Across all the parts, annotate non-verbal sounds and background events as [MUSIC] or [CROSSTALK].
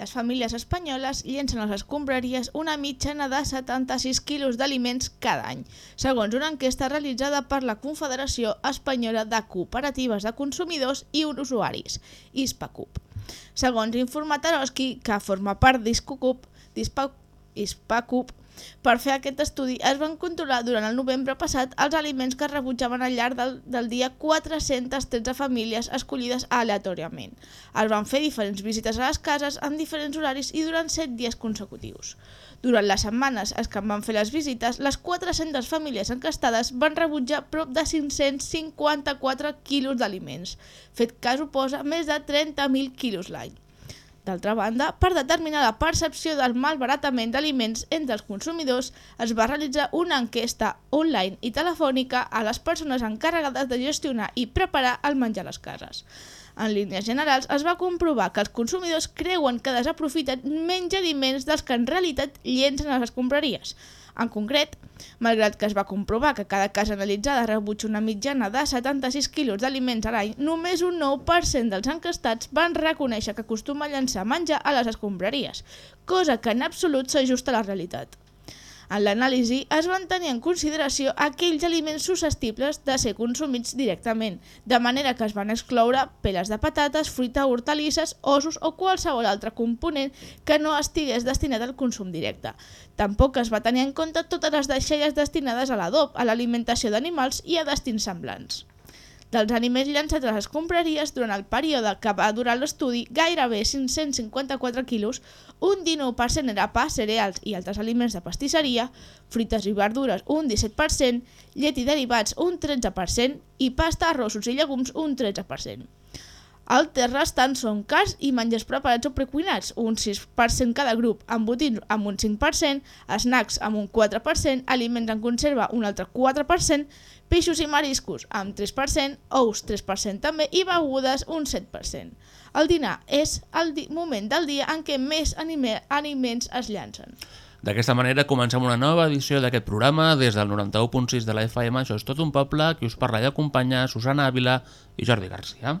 Les famílies espanyoles llencen a les escombraries una mitjana de 76 quilos d'aliments cada any, segons una enquesta realitzada per la Confederació Espanyola de Cooperatives de Consumidors i Usuaris, ISPACUP. Segons informa Taroski, que forma part d'ISPACUP, ISPACUP, per fer aquest estudi es van controlar durant el novembre passat els aliments que rebutjaven al llarg del, del dia 413 famílies escollides aleatòriament. Es van fer diferents visites a les cases en diferents horaris i durant 7 dies consecutius. Durant les setmanes en què van fer les visites, les 400 famílies encastades van rebutjar prop de 554 quilos d'aliments, fet que suposa més de 30.000 quilos l'any. D'altra banda, per determinar la percepció del malbaratament d'aliments entre els consumidors, es va realitzar una enquesta online i telefònica a les persones encarregades de gestionar i preparar el menjar a les cases. En línies generals, es va comprovar que els consumidors creuen que desaprofiten menys aliments dels que en realitat llencen a les escombraries. En concret, malgrat que es va comprovar que cada casa analitzada rebutja una mitjana de 76 quilos d'aliments a l'any, només un 9% dels encastats van reconèixer que acostuma a llançar menjar a les escombraries, cosa que en absolut s'ajusta a la realitat. En l'anàlisi es van tenir en consideració aquells aliments susceptibles de ser consumits directament, de manera que es van excloure peles de patates, fruita, hortalisses, ossos o qualsevol altre component que no estigués destinat al consum directe. Tampoc es va tenir en compte totes les deixalles destinades a l'adob, a l'alimentació d'animals i a destins semblants. Dels aliments llançats a les escombraries durant el període que va durar l'estudi, gairebé 554 quilos, un 19% era pa, cereals i altres aliments de pastisseria, fruites i verdures un 17%, llet i derivats un 13% i pasta, arrossos i llegums un 13%. El terç restant són cars i menjars preparats o precuinats, un 6% cada grup, embotins amb un 5%, snacks amb un 4%, aliments en conserva un altre 4%, peixos i mariscos amb 3%, ous 3% també i begudes un 7%. El dinar és el di moment del dia en què més aliments es llancen. D'aquesta manera comencem una nova edició d'aquest programa des del 91.6 de la FM. Això és tot un poble, qui us parla i acompanya Susana Ávila i Jordi Garcia.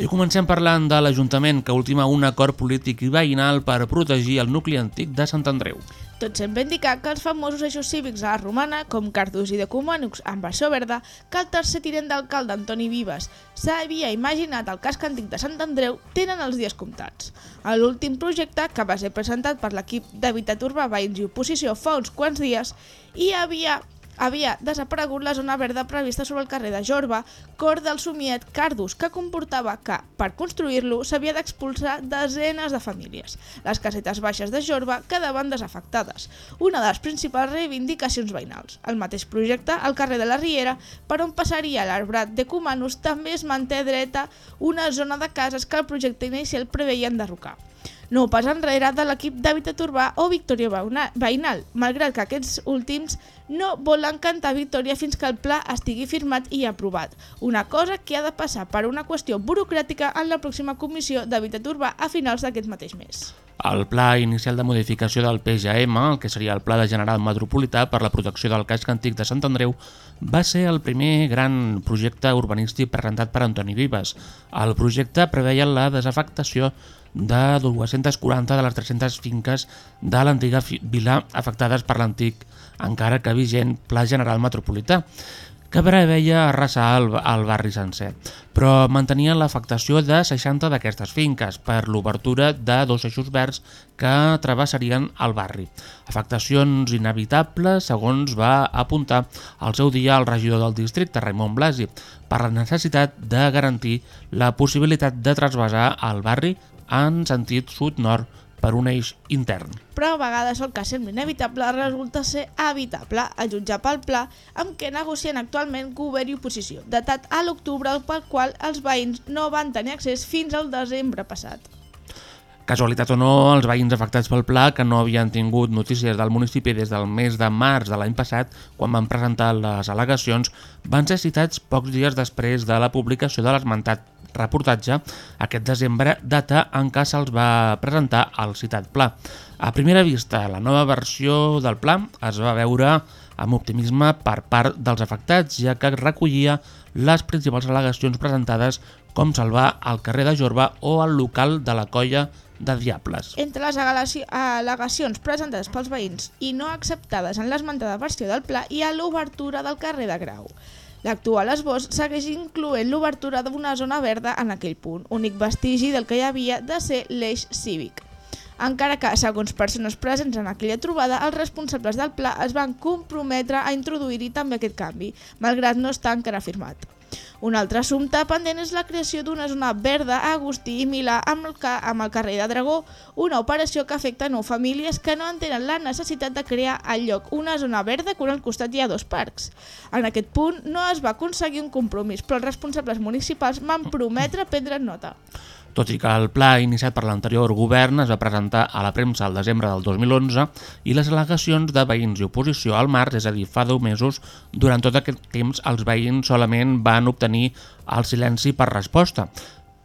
I comencem parlant de l'Ajuntament que ultima un acord polític i veïnal per protegir el nucli antic de Sant Andreu. Tot sembla indicar que els famosos eixos cívics a la romana, com Cardús i de Comanux amb versió verda, que el tercer tinent d'alcalde Antoni Vives s'havia imaginat al casc antic de Sant Andreu, tenen els dies comptats. L'últim projecte, que va ser presentat per l'equip d'Habitat Urbà Veïns i Oposició fa uns quants dies, hi havia havia desaparegut la zona verda prevista sobre el carrer de Jorba, cor del somiet Cardus, que comportava que, per construir-lo, s'havia d'expulsar desenes de famílies. Les casetes baixes de Jorba quedaven desafectades, una de les principals reivindicacions veïnals. El mateix projecte, al carrer de la Riera, per on passaria l'arbrat de Cumanus, també es manté dreta una zona de cases que el projecte inicial preveia enderrocar no pas enrere de l'equip d'Habitat Urbà o Victòria Veïnal, malgrat que aquests últims no volen cantar victòria fins que el pla estigui firmat i aprovat, una cosa que ha de passar per una qüestió burocràtica en la pròxima comissió d'Habitat Urbà a finals d'aquest mateix mes. El pla inicial de modificació del PGM, el que seria el Pla de General Metropolità per la protecció del casc antic de Sant Andreu, va ser el primer gran projecte urbanístic presentat per Antoni Vives. El projecte preveia la desafectació de 240 de les 300 finques de l'antiga vila afectades per l'antic, encara que vigent, Pla General Metropolità que preveia arrasar el, el barri sencer, però mantenia l'afectació de 60 d'aquestes finques per l'obertura de dos eixos verds que travessarien el barri. Afectacions inevitables, segons va apuntar al seu dia el regidor del districte, Raimon Blasi, per la necessitat de garantir la possibilitat de trasbasar el barri en sentit sud-nord per un eix intern. Però a vegades el que sembla inevitable resulta ser evitable, a jutjar pel pla amb què negocien actualment govern i oposició, datat a l'octubre pel qual els veïns no van tenir accés fins al desembre passat. Casualitat o no, els veïns afectats pel pla, que no havien tingut notícies del municipi des del mes de març de l'any passat, quan van presentar les al·legacions, van ser citats pocs dies després de la publicació de l'esmentat reportatge aquest desembre, data en què se'ls va presentar el citat pla. A primera vista, la nova versió del pla es va veure amb optimisme per part dels afectats, ja que recollia les principals al·legacions presentades com salvar el carrer de Jorba o el local de la colla de Diables. Entre les al·legaci- al·legacions presentades pels veïns i no acceptades en l'esmentada versió del pla hi ha l'obertura del carrer de Grau. L'actual esbós segueix incloent l'obertura d'una zona verda en aquell punt, únic vestigi del que hi havia de ser l'eix cívic. Encara que, segons persones presents en aquella trobada, els responsables del pla es van comprometre a introduir-hi també aquest canvi, malgrat no estar encara firmat. Un altre assumpte pendent és la creació d'una zona verda a Agustí i Milà amb el, amb el carrer de Dragó, una operació que afecta nou famílies que no entenen la necessitat de crear al lloc una zona verda quan al costat hi ha dos parcs. En aquest punt no es va aconseguir un compromís, però els responsables municipals van prometre prendre nota. Tot i que el pla iniciat per l'anterior govern es va presentar a la premsa al desembre del 2011 i les al·legacions de veïns i oposició al març, és a dir, fa 10 mesos, durant tot aquest temps els veïns solament van obtenir el silenci per resposta.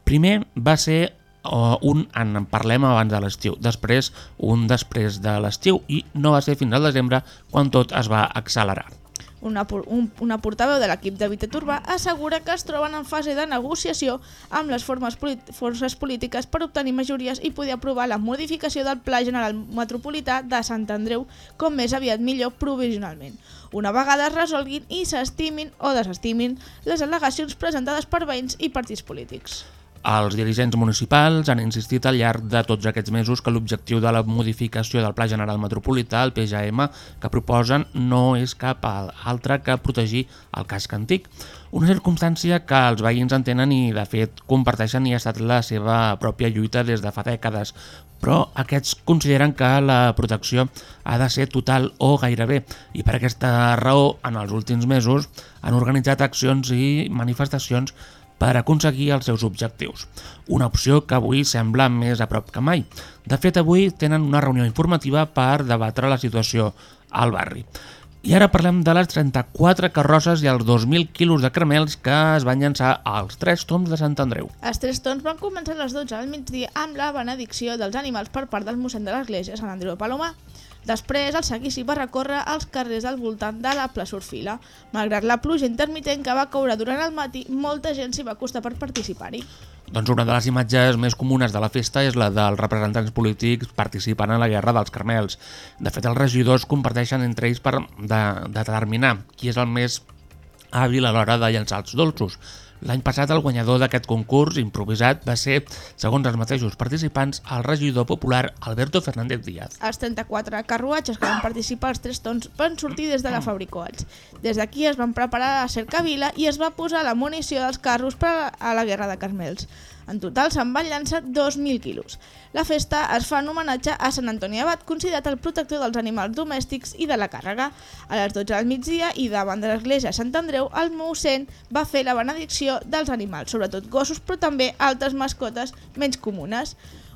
Primer va ser uh, un en parlem abans de l'estiu, després un després de l'estiu i no va ser fins al desembre quan tot es va accelerar. Una, un, una portaveu de l'equip d'Habitat Urbà assegura que es troben en fase de negociació amb les formes forces polítiques per obtenir majories i poder aprovar la modificació del Pla General Metropolità de Sant Andreu com més aviat millor provisionalment. Una vegada es resolguin i s'estimin o desestimin les al·legacions presentades per veïns i partits polítics. Els dirigents municipals han insistit al llarg de tots aquests mesos que l'objectiu de la modificació del Pla General Metropolità, el PGM, que proposen no és cap altre que protegir el casc antic. Una circumstància que els veïns entenen i, de fet, comparteixen i ha estat la seva pròpia lluita des de fa dècades, però aquests consideren que la protecció ha de ser total o gairebé, i per aquesta raó, en els últims mesos, han organitzat accions i manifestacions per aconseguir els seus objectius. Una opció que avui sembla més a prop que mai. De fet, avui tenen una reunió informativa per debatre la situació al barri. I ara parlem de les 34 carrosses i els 2.000 quilos de caramels que es van llançar als tres toms de Sant Andreu. Els tres tons van començar a les 12 del migdia amb la benedicció dels animals per part del mossèn de l'església Sant Andreu Palomar. Després, el seguici va recórrer els carrers al voltant de la plaça Orfila. Malgrat la pluja intermitent que va caure durant el matí, molta gent s'hi va acostar per participar-hi. Doncs una de les imatges més comunes de la festa és la dels representants polítics participant en la Guerra dels Carmels. De fet, els regidors comparteixen entre ells per de, determinar qui és el més hàbil a l'hora de llançar els dolços. L'any passat el guanyador d'aquest concurs improvisat va ser, segons els mateixos participants, el regidor popular Alberto Fernández Díaz. Els 34 carruatges que van participar als tres tons van sortir des de la Fabricoats. Des d'aquí es van preparar a cercavila i es va posar la munició dels carros per a la Guerra de Carmels. En total se'n van llançar 2.000 quilos. La festa es fa en homenatge a Sant Antoni Abat, considerat el protector dels animals domèstics i de la càrrega. A les 12 del migdia i davant de l'església Sant Andreu, el mossèn va fer la benedicció dels animals, sobretot gossos, però també altres mascotes menys comunes.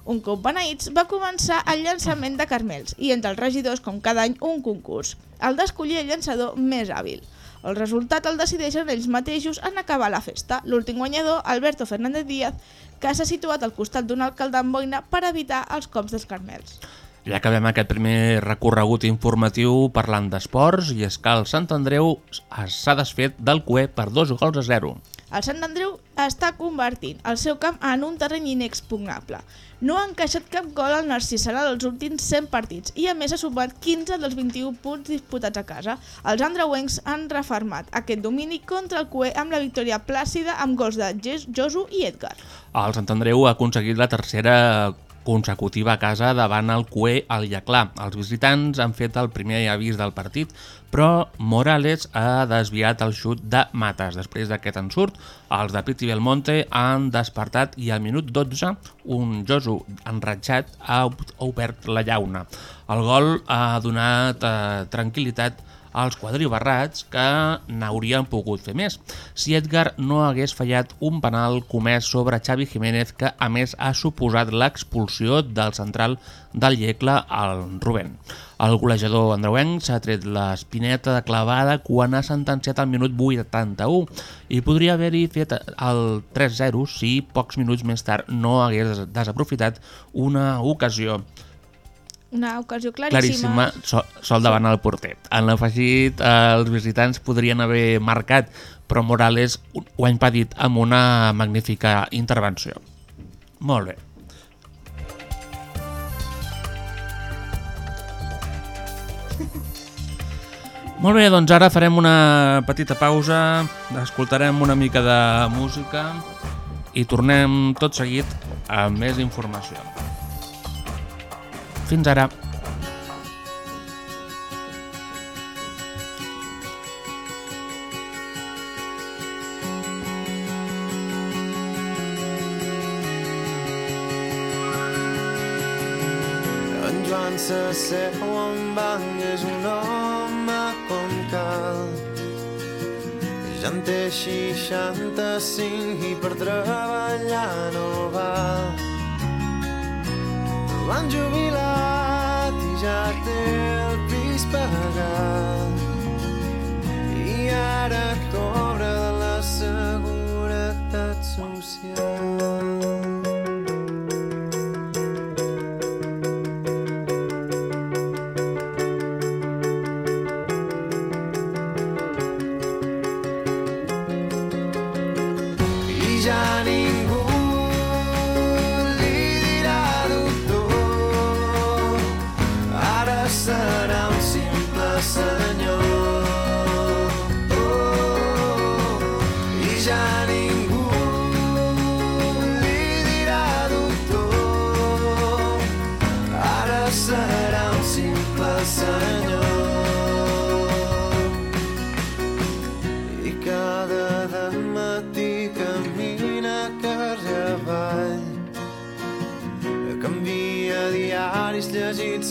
Un cop beneïts, va començar el llançament de carmels i entre els regidors, com cada any, un concurs, el d'escollir el llançador més hàbil. El resultat el decideixen ells mateixos en acabar la festa. L'últim guanyador, Alberto Fernández Díaz, que s'ha situat al costat d'un alcalde amb boina per evitar els cops dels carmels. Ja acabem aquest primer recorregut informatiu parlant d'esports i és que el Sant Andreu s'ha desfet del cué per dos gols a zero. El Sant Andreu està convertint el seu camp en un terreny inexpugnable. No ha encaixat cap gol al Narcissarà dels últims 100 partits i a més ha sumat 15 dels 21 punts disputats a casa. Els andreuencs han reformat aquest domini contra el CUE amb la victòria plàcida amb gols de Jes- Josu i Edgar. El Sant Andreu ha aconseguit la tercera consecutiva a casa davant el CUE al Llaclà. Els visitants han fet el primer avís del partit, però Morales ha desviat el xut de Mates. Després d'aquest ensurt, els de Pitti Belmonte han despertat i al minut 12 un Josu enratxat ha ob- obert la llauna. El gol ha donat eh, tranquil·litat als quadribarrats que n'haurien pogut fer més. Si Edgar no hagués fallat un penal comès sobre Xavi Jiménez que a més ha suposat l'expulsió del central del Llecle al Rubén. El golejador andreuenc s'ha tret l'espineta de clavada quan ha sentenciat al minut 81 i podria haver-hi fet el 3-0 si pocs minuts més tard no hagués desaprofitat una ocasió Una ocasió claríssima. claríssima, sol, sol davant el porter. En l'afegit, eh, els visitants podrien haver marcat, però Morales ho ha impedit amb una magnífica intervenció. Molt bé. Molt bé, doncs ara farem una petita pausa, escoltarem una mica de música i tornem tot seguit amb més informació. Fins ara. Joan s'asseu en banc, és un home com cal. Ja en té 65 i per treballar no va. L'han jubilat i ja té el pis pagat. I ara cobra la seguretat social.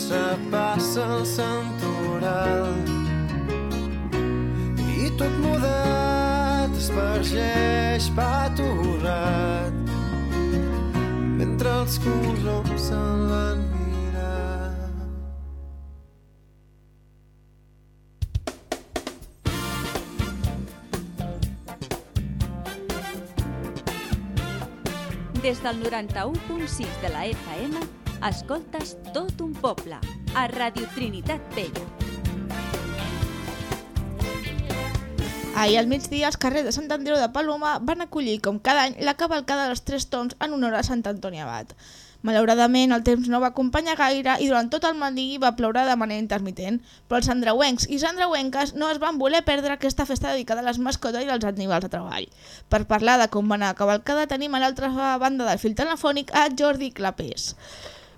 Llegits repassa el santoral. I tot mudat espargeix paturrat mentre els coloms se'l van Des del 91.6 de la FM, escoltes tot un poble, a Radio Trinitat Vella. Ahir al migdia, els carrers de Sant Andreu de Paloma van acollir, com cada any, la cavalcada dels Tres Tons en honor a Sant Antoni Abat. Malauradament, el temps no va acompanyar gaire i durant tot el matí va ploure de manera intermitent, però els andreuencs i andreuenques no es van voler perdre aquesta festa dedicada a les mascotes i als animals de treball. Per parlar de com va anar la cavalcada tenim a l'altra banda del fil telefònic a Jordi Clapés,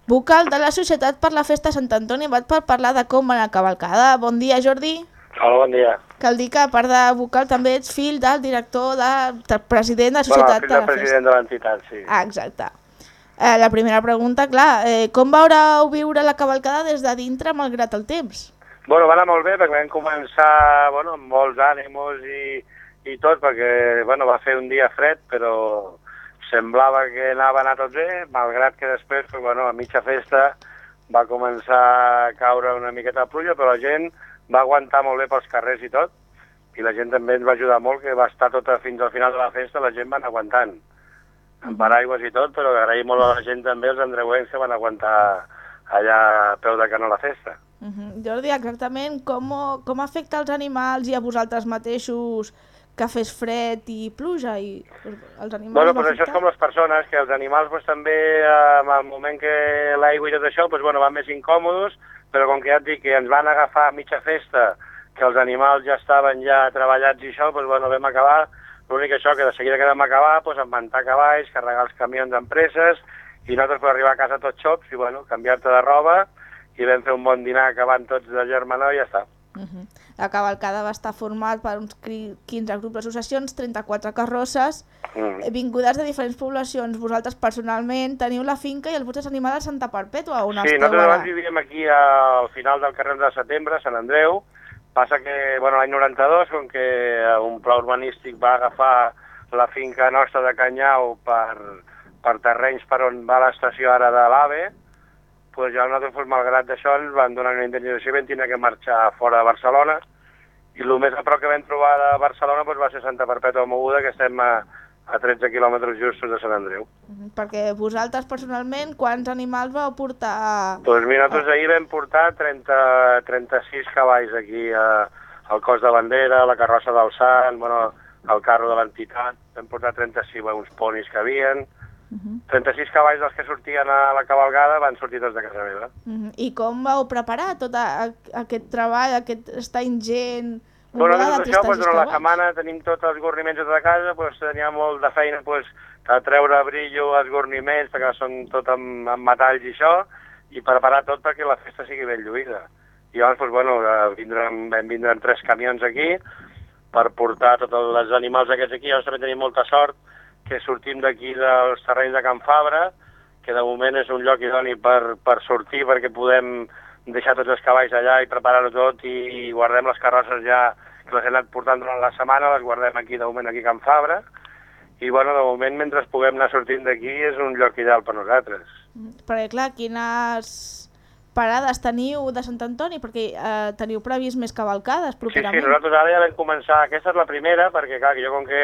vocal de la Societat per la Festa Sant Antoni Abat per parlar de com va la cavalcada. Bon dia, Jordi. Hola, bon dia. Cal dir que, a part de vocal, també ets fill del director, de, president de la Bueno, Societat fill del de la president de l'entitat, sí. Ah, exacte. Eh, la primera pregunta, clar, eh, com veureu viure la cavalcada des de dintre malgrat el temps? Bueno, va anar molt bé perquè vam començar bueno, amb molts ànimos i, i tot, perquè bueno, va fer un dia fred, però semblava que anava a anar tot bé, malgrat que després, pues, bueno, a mitja festa, va començar a caure una miqueta de pluja, però la gent va aguantar molt bé pels carrers i tot, i la gent també ens va ajudar molt, que va estar tota fins al final de la festa, la gent va anar aguantant, amb paraigües i tot, però agraïm molt a la gent també, els andreuencs, que van aguantar allà a peu de canó la festa. Uh -huh. Jordi, exactament com, com afecta als animals i a vosaltres mateixos que fes fred i pluja i els animals... Bueno, pues això és com les persones, que els animals pues, també, eh, en el moment que l'aigua i tot això, pues, bueno, van més incòmodes, però com que ja et dic que ens van agafar a mitja festa, que els animals ja estaven ja treballats i això, pues, bueno, vam acabar, l'únic això, que de seguida que vam acabar, pues, emmantar cavalls, carregar els camions d'empreses, i nosaltres per arribar a casa tots xops, i bueno, canviar-te de roba, i vam fer un bon dinar acabant tots de germanor i ja està. Uh -huh. La cavalcada va estar format per uns cri- 15 grups d'associacions, 34 carrosses, Mm. vingudes de diferents poblacions. Vosaltres personalment teniu la finca i els vostres animals a Santa Perpètua, on Sí, esteu nosaltres ara? abans vivíem aquí al final del carrer de setembre, Sant Andreu. Passa que, bueno, l'any 92, com que un pla urbanístic va agafar la finca nostra de Canyau per, per terrenys per on va l'estació ara de l'AVE, pues ja nosaltres, pues, malgrat d'això, ens van donar una indemnització i vam tenir que marxar fora de Barcelona. I el més a prop que vam trobar de Barcelona pues, va ser Santa Perpètua Moguda, que estem a, a 13 quilòmetres justos de Sant Andreu. Uh -huh. Perquè vosaltres personalment, quants animals vau portar? Doncs mira, nosaltres ahir vam portar 30, 36 cavalls aquí a, al cos de bandera, a la carrossa del Sant, bueno, al carro de l'entitat. Vam portar 36, bueno, uns ponis que havien. Uh -huh. 36 cavalls dels que sortien a la cabalgada van sortir tots de casa meva. Uh -huh. I com vau preparar tot a, a, aquest treball, aquest estar ingent? Bueno, doncs això, doncs, 36 durant la setmana tenim tots els gorniments de tota casa, doncs tenia molt de feina doncs, a treure brillo als gorniments, perquè són tot amb, amb metalls i això, i preparar tot perquè la festa sigui ben lluïda. I llavors, doncs, bueno, eh, vindran, vam vindre amb tres camions aquí per portar tots els animals aquests aquí. Llavors també tenim molta sort que sortim d'aquí dels terrenys de Can Fabra, que de moment és un lloc idoni per, per sortir perquè podem deixar tots els cavalls allà i preparar-ho tot i, i guardem les carrosses ja que les he anat portant durant la setmana, les guardem aquí de moment aquí a Can Fabra i bueno, de moment mentre puguem anar sortint d'aquí és un lloc ideal per nosaltres. Perquè clar, quines parades teniu de Sant Antoni? Perquè eh, teniu previst més cavalcades Sí, properament. sí, nosaltres ara ja vam començar, aquesta és la primera, perquè clar, que jo com que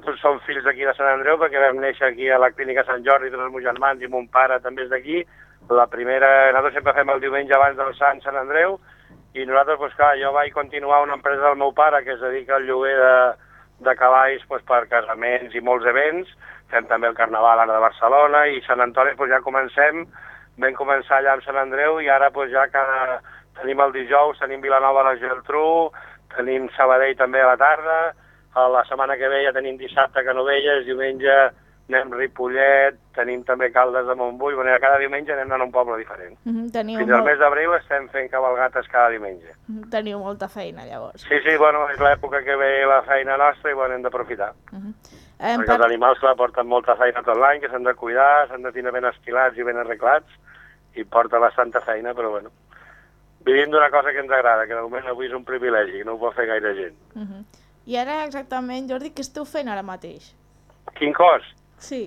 tots som fills d'aquí de Sant Andreu, perquè vam néixer aquí a la clínica Sant Jordi, tots els meus germans i mon pare també és d'aquí, la primera, nosaltres sempre fem el diumenge abans del Sant Sant Andreu, i nosaltres, doncs clar, jo vaig continuar una empresa del meu pare que es dedica al lloguer de, de cavalls doncs, per casaments i molts events, fem també el Carnaval ara de Barcelona, i Sant Antoni doncs, ja comencem, vam començar allà amb Sant Andreu, i ara doncs, ja cada, tenim el dijous, tenim Vilanova a la Geltrú, tenim Sabadell també a la tarda, a la setmana que ve ja tenim dissabte a Canovelles, diumenge anem a Ripollet, tenim també Caldes de Montbui, bueno, cada diumenge anem a un poble diferent. Mhm, teniu, Fins al molt, mes d'abril estem fent cabalgates cada diumenge. mhm, teniu molta feina, llavors. Sí, sí, bueno, és l'època que ve la feina nostra i bueno, hem d'aprofitar. Mhm. Em Perquè els par- animals, clar, porten molta feina tot l'any, que s'han de cuidar, s'han de tenir ben esquilats i ben arreglats, i porta bastanta feina, però bueno. Vivim d'una cosa que ens agrada, que de moment avui és un privilegi, no ho pot fer gaire gent. Mhm. I ara exactament, Jordi, què esteu fent ara mateix? Quin cos? Sí.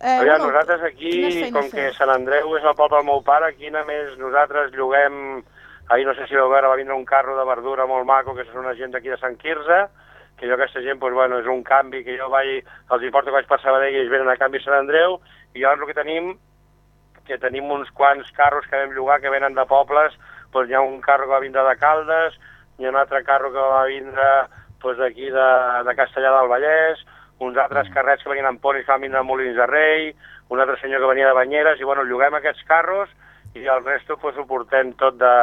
Eh, Aviam, nosaltres aquí, com que? Sant Andreu és el poble del meu pare, aquí només nosaltres lloguem... Ahir no sé si vau veure, va vindre un carro de verdura molt maco, que són una gent d'aquí de Sant Quirze, que jo aquesta gent, doncs, bueno, és un canvi que jo vaig, els hi porto que vaig per Sabadell i ells venen a canvi a Sant Andreu, i llavors el que tenim, que tenim uns quants carros que vam llogar que venen de pobles, doncs hi ha un carro que va vindre de Caldes, hi ha un altre carro que va vindre doncs, d'aquí de, de Castellà del Vallès, uns altres carrets que venien amb ponis que van vindre a Molins de Rei, un altre senyor que venia de Banyeres, i bueno, lloguem aquests carros i el resto doncs, ho portem tot de,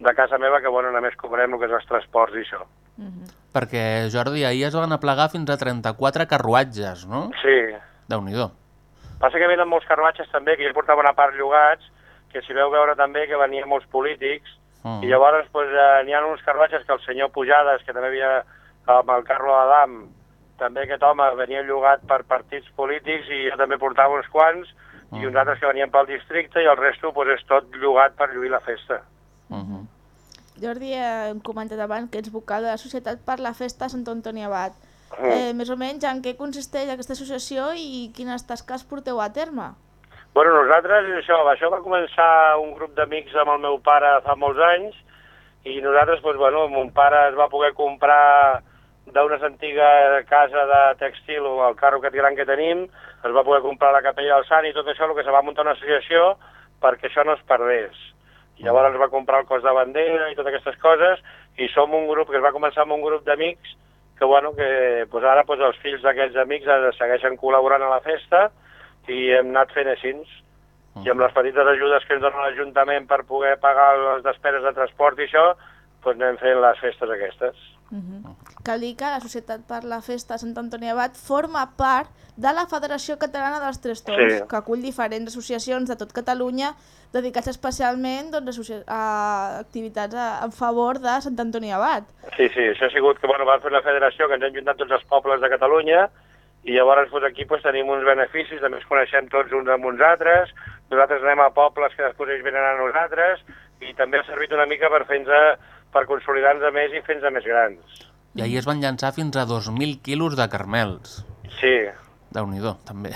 de casa meva, que bueno, només cobrem el que és els transports i això. Mhm. Perquè, Jordi, ahir es van aplegar fins a 34 carruatges, no? Sí, Déu-n'hi-do. Passa que venen molts carruatges també, que jo portava una part llogats, que si veu veure també que venien molts polítics, Mm. i llavors pues, eh, n'hi ha uns carruatges que el senyor Pujades, que també havia amb el Carlo Adam, també aquest home venia llogat per partits polítics i jo també portava uns quants, i uns altres que venien pel districte i el resto pues, és tot llogat per lluir la festa. Mhm. Jordi, eh, hem comentat abans que ets vocal de la Societat per la Festa Sant Antoni Abat. Eh, més o menys en què consisteix aquesta associació i quines tasques porteu a terme? Bueno, nosaltres, això, això va començar un grup d'amics amb el meu pare fa molts anys i nosaltres, doncs, bueno, mon pare es va poder comprar d'una antiga casa de textil o el carro aquest gran que tenim, es va poder comprar la capella del Sant i tot això, el que se va muntar una associació perquè això no es perdés. I llavors es va comprar el cos de bandera i totes aquestes coses i som un grup que es va començar amb un grup d'amics que, bueno, que pues ara pues, els fills d'aquests amics segueixen col·laborant a la festa i hem anat fent així. I amb les petites ajudes que ens dona l'Ajuntament per poder pagar les despeses de transport i això, doncs anem fent les festes aquestes. Cal dir que la Societat per la Festa de Sant Antoni Abat forma part de la Federació Catalana dels Tres Toms, Sí. que acull diferents associacions de tot Catalunya dedicats especialment doncs, a activitats a, en favor de Sant Antoni Abat. Sí, sí, això ha sigut que bueno, vam fer una federació que ens hem juntat tots els pobles de Catalunya i llavors doncs, aquí doncs, tenim uns beneficis, també ens coneixem tots uns amb uns altres, nosaltres anem a pobles que després ells venen a nosaltres i també ha servit una mica per fer-nos per consolidar-nos més i fer-nos més grans. I ahir es van llançar fins a 2.000 quilos de carmels. Sí, déu nhi també.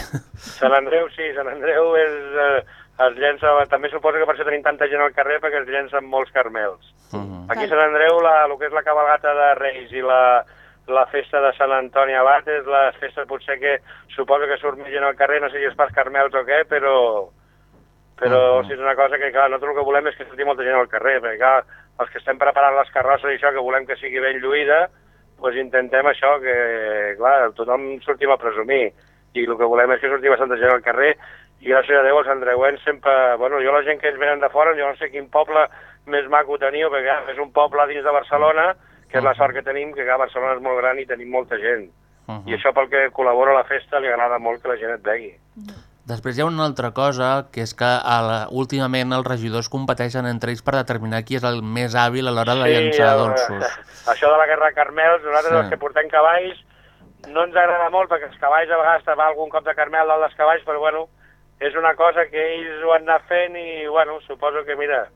Sant Andreu, sí, Sant Andreu és, eh, es llença, també suposo que per això tenim tanta gent al carrer perquè es llencen molts carmels. Uh -huh. Aquí a Sant Andreu, la, el que és la cabalgata de Reis i la, la festa de Sant Antoni Abat és la festa potser que suposo que surt més gent al carrer, no sé si és per carmels o què, però, però Mhm. sí, és una cosa que, clar, nosaltres el que volem és que surti molta gent al carrer, perquè, clar, els que estem preparant les carrosses i això, que volem que sigui ben lluïda, doncs intentem això, que, clar, tothom sortim a presumir, i el que volem és que surti bastanta gent al carrer, i gràcies a Déu els andreuens sempre... Bueno, jo la gent que ens venen de fora, jo no sé quin poble més maco teniu, perquè és un poble dins de Barcelona, que és la sort que tenim, que clar, Barcelona és molt gran i tenim molta gent. Uh I això pel que col·labora a la festa li agrada molt que la gent et vegi. Després hi ha una altra cosa, que és que a la, últimament els regidors competeixen entre ells per determinar qui és el més hàbil a l'hora de llançar eh, dolços. [LAUGHS] Això de la guerra de Carmels, nosaltres Sí. els que portem cavalls no ens agrada molt perquè els cavalls a vegades va algun cop de Carmel dalt dels cavalls, però bueno, és una cosa que ells ho han anat fent i bueno, suposo que mira,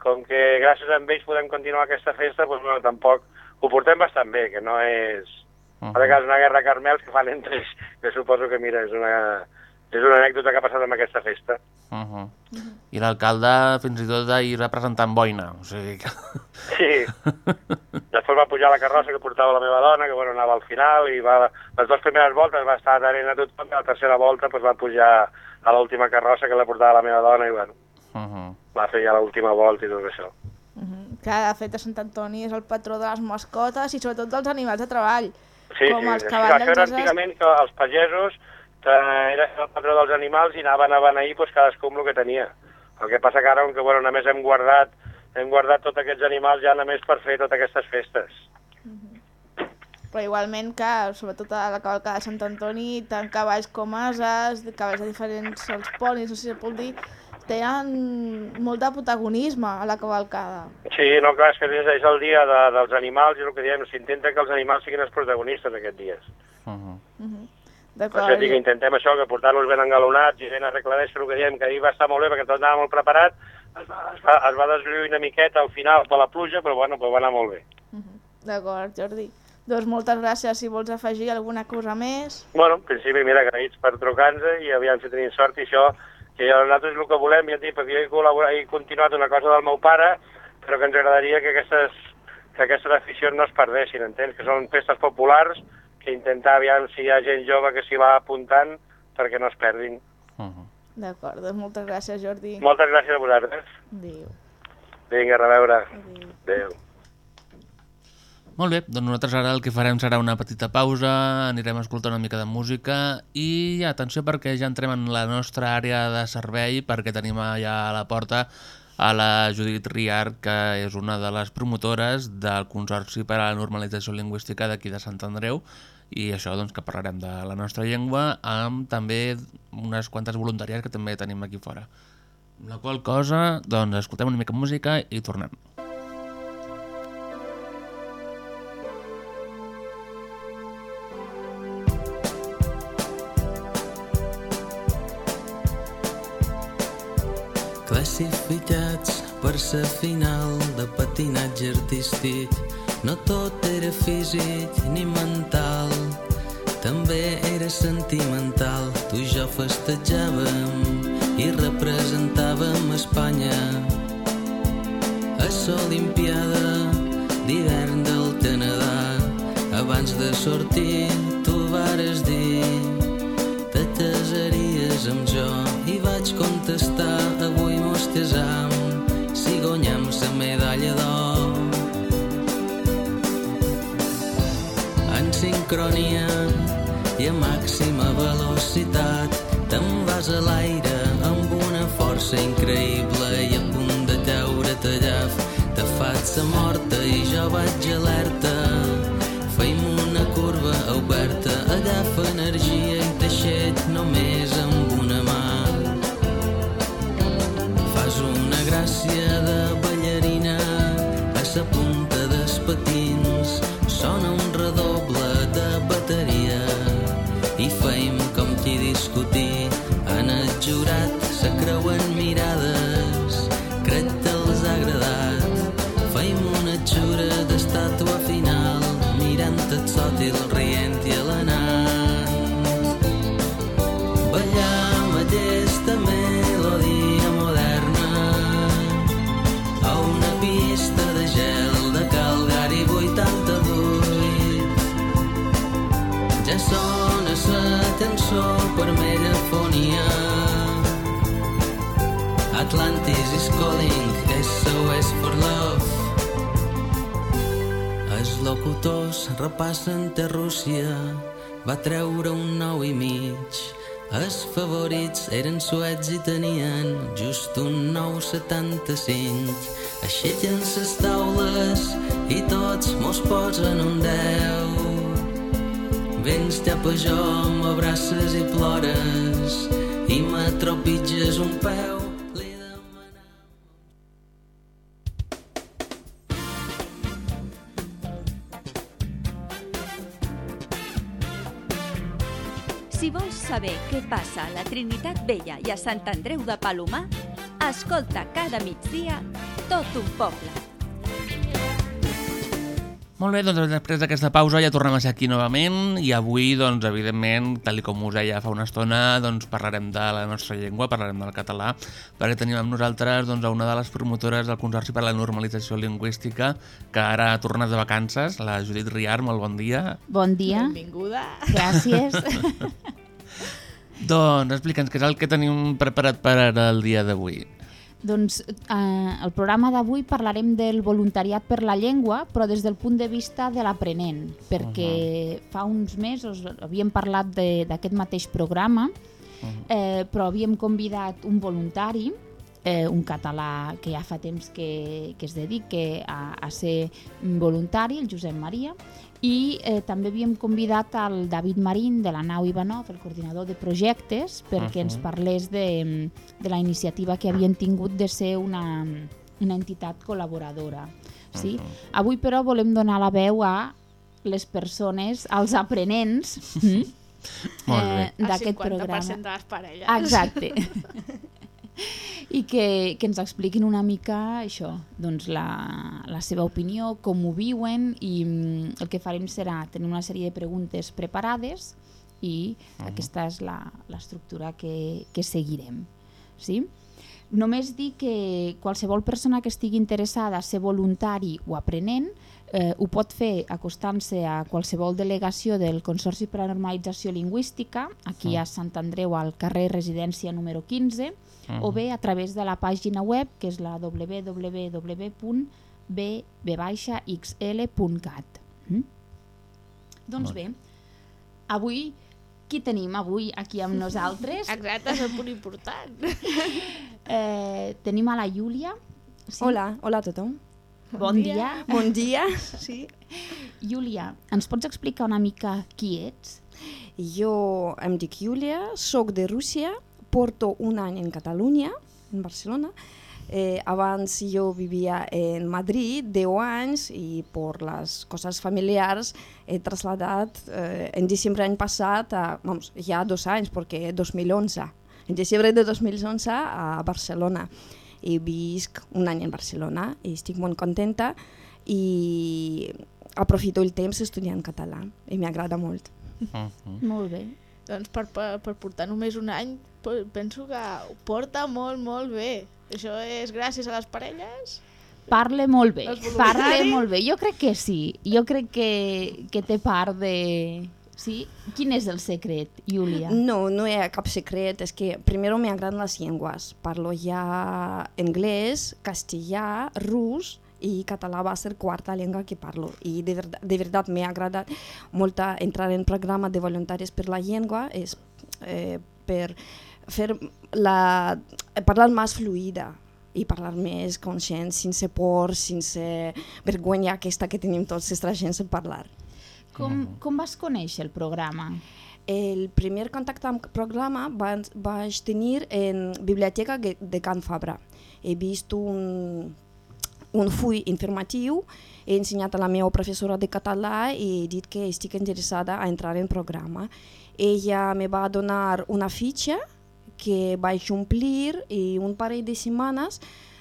com que gràcies a ells podem continuar aquesta festa, doncs bueno, tampoc ho portem bastant bé, que no és... Uh Ara que és una guerra Carmels que fan entre ells, que suposo que mira, és una, és una anècdota que ha passat amb aquesta festa. Uh -huh. I l'alcalde fins i tot ahir va presentar en boina. O sigui que... Sí. Després va pujar la carrossa que portava la meva dona, que bueno, anava al final, i va, les dues primeres voltes va estar atenent a tothom, i la tercera volta pues, va pujar a l'última carrossa que la portava la meva dona, i bueno, Uh -huh. va fer ja l'última volta i tot això. Que de fet a Sant Antoni és el patró de les mascotes i sobretot dels animals de treball. Sí, com sí, els sí, cavalls això era antigament que els pagesos era el patró dels animals i anaven a beneir pues, cadascú amb el que tenia. El que passa que ara, que bueno, només hem guardat, hem guardat tots aquests animals ja només per fer totes aquestes festes. Però igualment que, sobretot a la cavalcada de Sant Antoni, tant cavalls com ases, cavalls de diferents, els ponis, no sé si es pot dir, tenen molt de protagonisme a la cavalcada. Sí, no, clar, és que és, és el dia de, dels animals i el que diem, s'intenta que els animals siguin els protagonistes aquests dies. Uh -huh. Per D'acord. això dic que intentem això, que portar-los ben engalonats i ben arregladets, el que diem, que ahir va estar molt bé perquè tot anava molt preparat, es va, es va, es va deslluir una miqueta al final per la pluja, però bueno, però va anar molt bé. D'acord, Jordi. Doncs moltes gràcies. Si vols afegir alguna cosa més... Bueno, en principi, mira, agraïts per trucar-nos i aviam si tenim sort i això, que nosaltres és el que volem, ja et dic, perquè jo he, col·laborat, he continuat una cosa del meu pare, però que ens agradaria que aquestes, que aquestes aficions no es perdessin, entens? Que són festes populars, que intentar aviam si hi ha gent jove que s'hi va apuntant perquè no es perdin. Uh -huh. D'acord, doncs moltes gràcies, Jordi. Moltes gràcies a vosaltres. Adéu. Vinga, a reveure. Adéu. Adéu. Molt bé, doncs nosaltres ara el que farem serà una petita pausa, anirem a escoltar una mica de música i atenció perquè ja entrem en la nostra àrea de servei perquè tenim allà a la porta a la Judit Riart, que és una de les promotores del Consorci per a la Normalització Lingüística d'aquí de Sant Andreu i això doncs que parlarem de la nostra llengua amb també unes quantes voluntàries que també tenim aquí fora. La qual cosa, doncs escoltem una mica música i tornem. Classificats per sa final de patinatge artístic. No tot era físic ni mental també era sentimental. Tu i jo festejàvem i representàvem Espanya. A l'Olimpiada d'hivern del Canadà abans de sortir tu vares dir te casaries amb jo i vaig contestar avui casam si guanyem la medalla d'or en màxima velocitat. Te'n vas a l'aire amb una força increïble i a punt de caure-te llaf. Te faig sa morta i jo vaig alerta. Per megafonia. Atlantis is calling, SOS for love. Els locutors repassen de Rússia, va treure un nou i mig. Els favorits eren suets i tenien just un 9,75. Aixequen ses taules i tots mos posen un 10. Vens a jo, m'abraces i plores i m'atropitges un peu. Si vols saber què passa a la Trinitat Vella i a Sant Andreu de Palomar, escolta cada migdia tot un poble. Molt bé, doncs després d'aquesta pausa ja tornem a ser aquí novament i avui, doncs, evidentment, tal i com us deia fa una estona, doncs, parlarem de la nostra llengua, parlarem del català, perquè tenim amb nosaltres doncs, a una de les promotores del Consorci per a la Normalització Lingüística, que ara ha tornat de vacances, la Judit Riar, molt bon dia. Bon dia. Benvinguda. Gràcies. [LAUGHS] Doncs explica'ns què és el que tenim preparat per el dia d'avui. Doncs eh, el programa d'avui parlarem del voluntariat per la llengua, però des del punt de vista de l'aprenent, perquè fa uns mesos havíem parlat de- d'aquest mateix programa, eh, però havíem convidat un voluntari, eh, un català que ja fa temps que, que es dedica a, a ser voluntari, el Josep Maria, i eh, també havíem convidat al David Marín de la nau Ivanov, el coordinador de projectes, perquè ens Ahà. parlés de, de la iniciativa que havien tingut de ser una, una entitat col·laboradora. Sí? Avui, però, volem donar la veu a les persones, als aprenents [LAUGHS] mm, eh, d'aquest El 50% programa. de les parelles. Exacte. [LAUGHS] [LAUGHS] I que, que ens expliquin una mica això, doncs la, la seva opinió, com ho viuen i mm, el que farem serà tenir una sèrie de preguntes preparades i aquesta és la- l'estructura que, que seguirem. Sí? Només dir que qualsevol persona que estigui interessada a ser voluntari o aprenent eh, ho pot fer acostant-se a qualsevol delegació del Consorci per a la Normalització Lingüística, aquí a Sant Andreu, al carrer Residència número 15, o bé a través de la pàgina web, que és la www.bb-xl.cat. Mm? Doncs bé, avui, qui tenim avui aquí amb nosaltres? Exacte, és el punt important. Eh, tenim a la Júlia. Sí? Hola, hola a tothom. Bon dia. Bon dia. Sí. Júlia, ens pots explicar una mica qui ets? Jo em dic Júlia, sóc de Rússia, porto un any en Catalunya, en Barcelona. Eh, abans jo vivia en Madrid 10 anys i per les coses familiars he trasladat eh, en desembre any passat, a, vamos, ja dos anys, perquè 2011, en desembre de 2011 a Barcelona. I visc un any en Barcelona i estic molt contenta i aprofito el temps estudiant català i m'agrada molt. Uh -huh. Molt bé. doncs per, per, per portar només un any, penso que ho porta molt, molt bé. Això és gràcies a les parelles? Parle molt bé, parle molt bé. Jo crec que sí, jo crec que, que té part de... Sí? Quin és el secret, Júlia? No, no hi ha cap secret, és que primer m'agraden les llengües. Parlo ja anglès, castellà, rus i català va ser quarta llengua que parlo i de, verdad, de veritat m'ha agradat molt entrar en programa de voluntaris per la llengua és eh, per fer la, parlar més fluida i parlar més conscient, sense por, sense vergonya aquesta que tenim tots els estrangers en parlar. Com, com vas conèixer el programa? El primer contacte amb el programa vaig, vaig tenir en Biblioteca de Can Fabra. He vist un, un full informatiu, he ensenyat a la meva professora de català i he dit que estic interessada a entrar en el programa. Ella me va donar una fitxa que vaig omplir i un parell de setmanes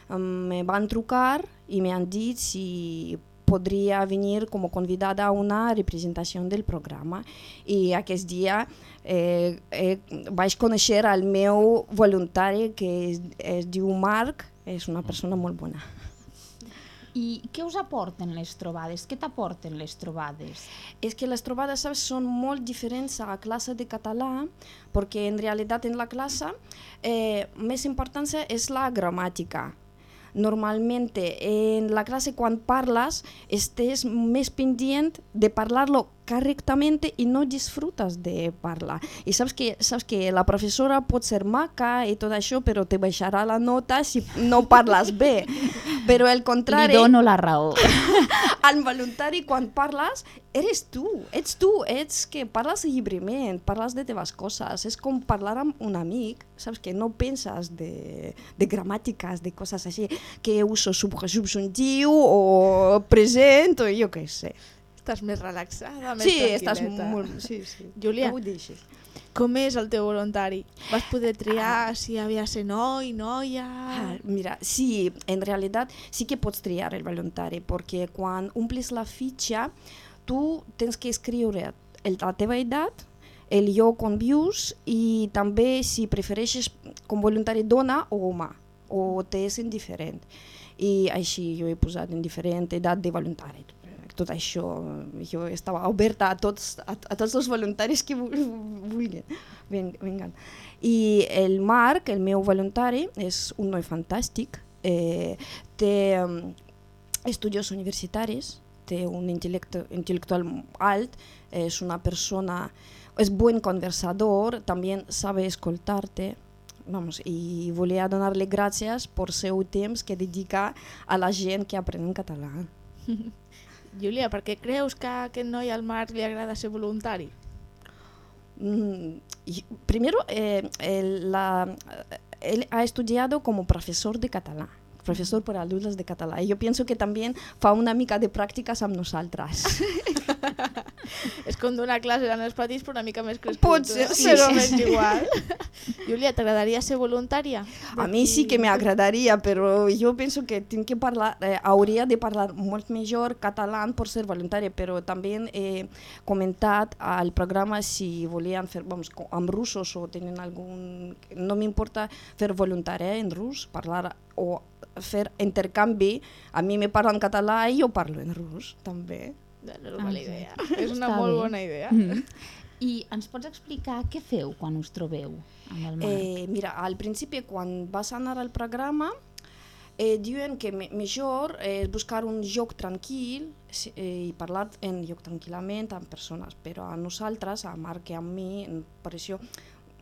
me van trucar i m'han dit si podria venir com a convidada a una representació del programa i aquest dia eh, eh, vaig conèixer el meu voluntari que es, es diu Marc, és una persona molt bona. I què us aporten les trobades? Què t'aporten les trobades? És que les trobades saps, són molt diferents a la classe de català, perquè en realitat en la classe eh, més importància és la gramàtica. Normalment en la classe quan parles estàs més pendent de parlar-lo correctamente y no disfrutas de parlar. I saps que, saps que la professora pot ser maca i tot això, però te baixarà la nota si no parles bé. [LAUGHS] Però el contrari... Li dono la raó. [LAUGHS] al voluntari, quan parles, eres tu, ets tu, ets que parles llibrement, parles de teves coses, és com parlar amb un amic, saps que no penses de, de gramàtiques, de coses així, que uso subjuntiu o present o jo què sé. Estàs més relaxada, més sí, estàs molt... Sí, sí. Júlia, No com és el teu voluntari? Vas poder triar si havia de ser noi, noia... Ah, mira, sí, en realitat sí que pots triar el voluntari, perquè quan omplis la fitxa, tu tens que escriure el, la teva edat, el lloc on vius i també si prefereixes com voluntari dona o home, o t'és indiferent. I així jo he posat indiferent edat de voluntari. Tot això, jo estava oberta a tots, a, a tots els voluntaris que vu- vulguin. Ven-. I el Marc, el meu voluntari, és un noi fantàstic, eh, té um, estudis universitaris, té un intel·lecte, intel·lectual alt, és una persona, és bon conversador, també sabe escoltar-te, vamos, i volia donar-li gràcies per seu temps que dedica a la gent que aprèn català. [LAUGHS] Júlia, per què creus que a aquest noi al Marc li agrada ser voluntari? Mm, y- primero, eh, él, la- él ha estudiado como profesor de català, professor per a alumnes de català. I jo penso que també fa una mica de pràctiques amb nosaltres. [LAUGHS] [LAUGHS] És com donar clases en els petits però una mica més crescuts. Pot ser, eh? sí, Però sí, més sí. igual. Júlia, t'agradaria ser voluntària? A mi sí que m'agradaria, però jo penso que tinc que parlar, eh, hauria de parlar molt millor català per ser voluntari, però també he comentat al programa si volien fer vamos, amb russos o tenen algun... No m'importa fer voluntari en rus, parlar o fer intercanvi. A mi me parlen català i jo parlo en rus, també. No és una mala idea. [LAUGHS] És una Està molt bé. bona idea. Mm. [LAUGHS] I ens pots explicar què feu quan us trobeu amb el Marc? Eh, mira, al principi quan vas anar al programa eh, diuen que me- millor és buscar un lloc tranquil eh, i parlar en lloc tranquil·lament amb persones, però a nosaltres, a Marc i a mi, em pareció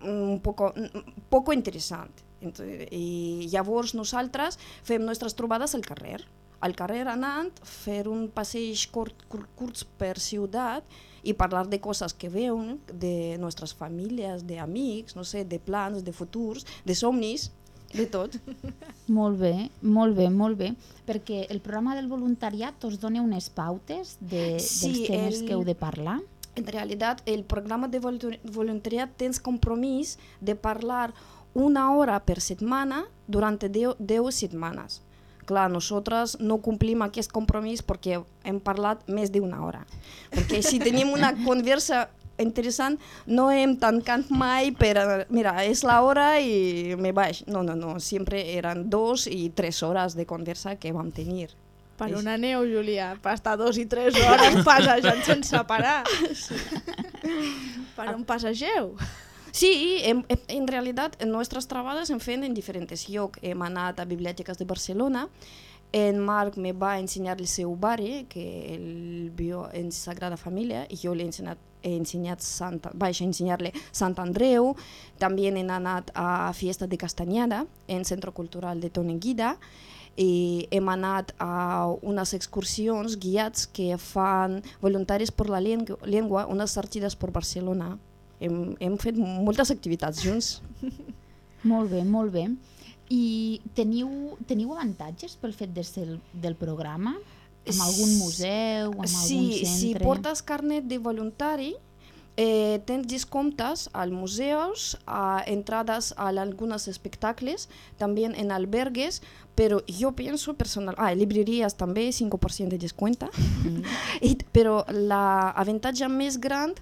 un poco, un poco interessant. Entonces, I llavors nosaltres fem nostres trobades al carrer, al carrer anant, fer un passeig curt, curt, curts per ciutat i parlar de coses que veuen, de nostres famílies, d'amics, no sé, de plans, de futurs, de somnis, de tot. [LAUGHS] Molt bé, molt bé, molt bé, perquè el programa del voluntariat us dona unes pautes de, Sí, dels temes el- que heu de parlar. En realitat, el programa de voluntar- voluntariat tens compromís de parlar una hora per setmana durant 10, 10 setmanes. Clar, nosaltres no complim aquest compromís perquè hem parlat més d'una hora. Perquè si tenim una [LAUGHS] conversa interessant, no hem tancat mai per... a- Mira, és la hora i me vaig. No, no, no, sempre eren dos i tres hores de conversa que vam tenir. Per una neu, Júlia, per estar dos i tres hores [LAUGHS] passejant sense parar. Per on passegeu? Sí, en, en realitat en trobades hem fet en diferents llocs. Hem anat a biblioteques de Barcelona, En Marc me va ensenyar el seu barri, que el viu en Sagrada Família, i jo l'he ensenyat, he ensenyat Santa, vaig ensenyar-li Sant Andreu, també he anat a Fiesta de Castanyada, en Centre Cultural de Toneguida, i hem anat a unes excursions guiats que fan voluntaris per la llengua unes sortides per Barcelona. Hem, hem fet moltes activitats junts. [LAUGHS] Molt bé, molt bé. I teniu, teniu avantatges pel fet de ser el- del programa? Amb algun museu, amb sí, algun centre? Si portes carnet de voluntari, eh, tens descomptes als museus, a entrades a algunos espectacles, també en albergues, però jo penso personal... Ah, libreries també, 5% de descuenta. [LAUGHS] I, però l'avantatge més gran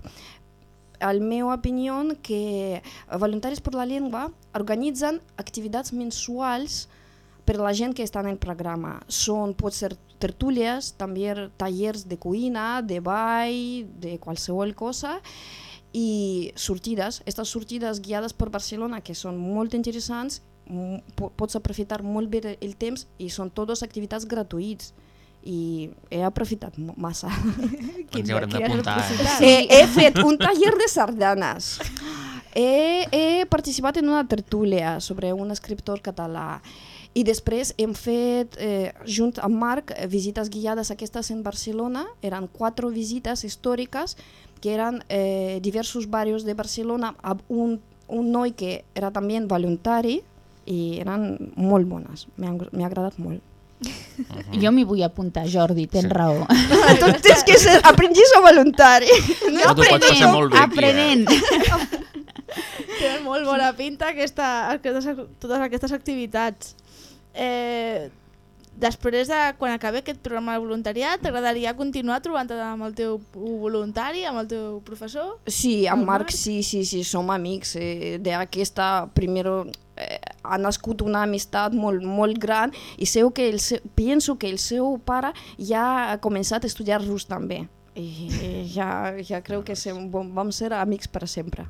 al meu opinió, que Voluntaris per la Llengua organitzen activitats mensuals per la gent que està en el programa. Són, pot ser tertúlies, també tallers de cuina, de ball, de qualsevol cosa, i sortides, aquestes sortides guiades per Barcelona que són molt interessants, pots aprofitar molt bé el temps i són totes activitats gratuïts i he aprofitat massa. [LAUGHS] Ens hi haurem d'apuntar, eh? He, he fet un taller de sardanes. He, he participat en una tertúlia sobre un escriptor català i després hem fet, eh, junt amb Marc, eh, visites guiades aquestes en Barcelona. Eren quatre visites històriques que eren eh, diversos barrios de Barcelona amb un, un noi que era també voluntari i eren molt bones. M'ha agradat molt. Jo m'hi vull apuntar, Jordi, tens sí. raó. [LAUGHS] tu tens que ser aprendiz o voluntari. No, pots passar molt bé aquí, eh? aprenent. [LAUGHS] Tenen molt bona pinta aquesta, aquestes, totes aquestes activitats. Eh, després de quan acabi aquest programa de voluntariat, t'agradaria continuar trobant-te amb el teu voluntari, amb el teu professor? Sí, amb Marc, Marc? sí, sí, sí, som amics. Eh, D'aquesta, primero, eh, ha nascut una amistat molt, molt gran i seu que el seu, penso que el seu pare ja ha començat a estudiar rus també. I eh, ja, ja crec que sem, vam vam ser amics per sempre.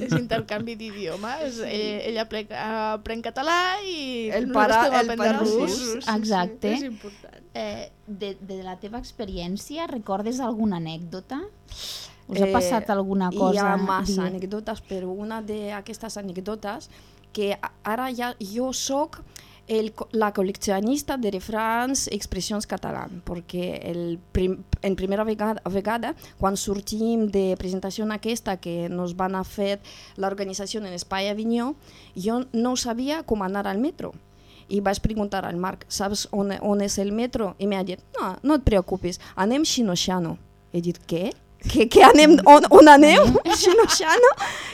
És intercanvi d'idiomes. Ell, ell aprèn, aprèn català i El pare- el aprendre pare rus. rus. Exacte. És important. Eh, de, de la teva experiència, recordes alguna anècdota? Us ha Eh, passat alguna cosa? Hi ha massa anècdotes, però una d'aquestes anècdotes que ara ja jo sóc el, la col·leccionista de refrans i expressions catalans, perquè el prim, en primera vegada, vegada, quan sortim de presentació aquesta que nos van a fer l'organització en Espai Avinyó, jo no sabia com anar al metro. I vaig preguntar al Marc, saps on, on és el metro? I m'ha dit, no, no et preocupis, anem xino-xano. He dit, què? Que, que anem, on, on anem? [LAUGHS] Xino-xano?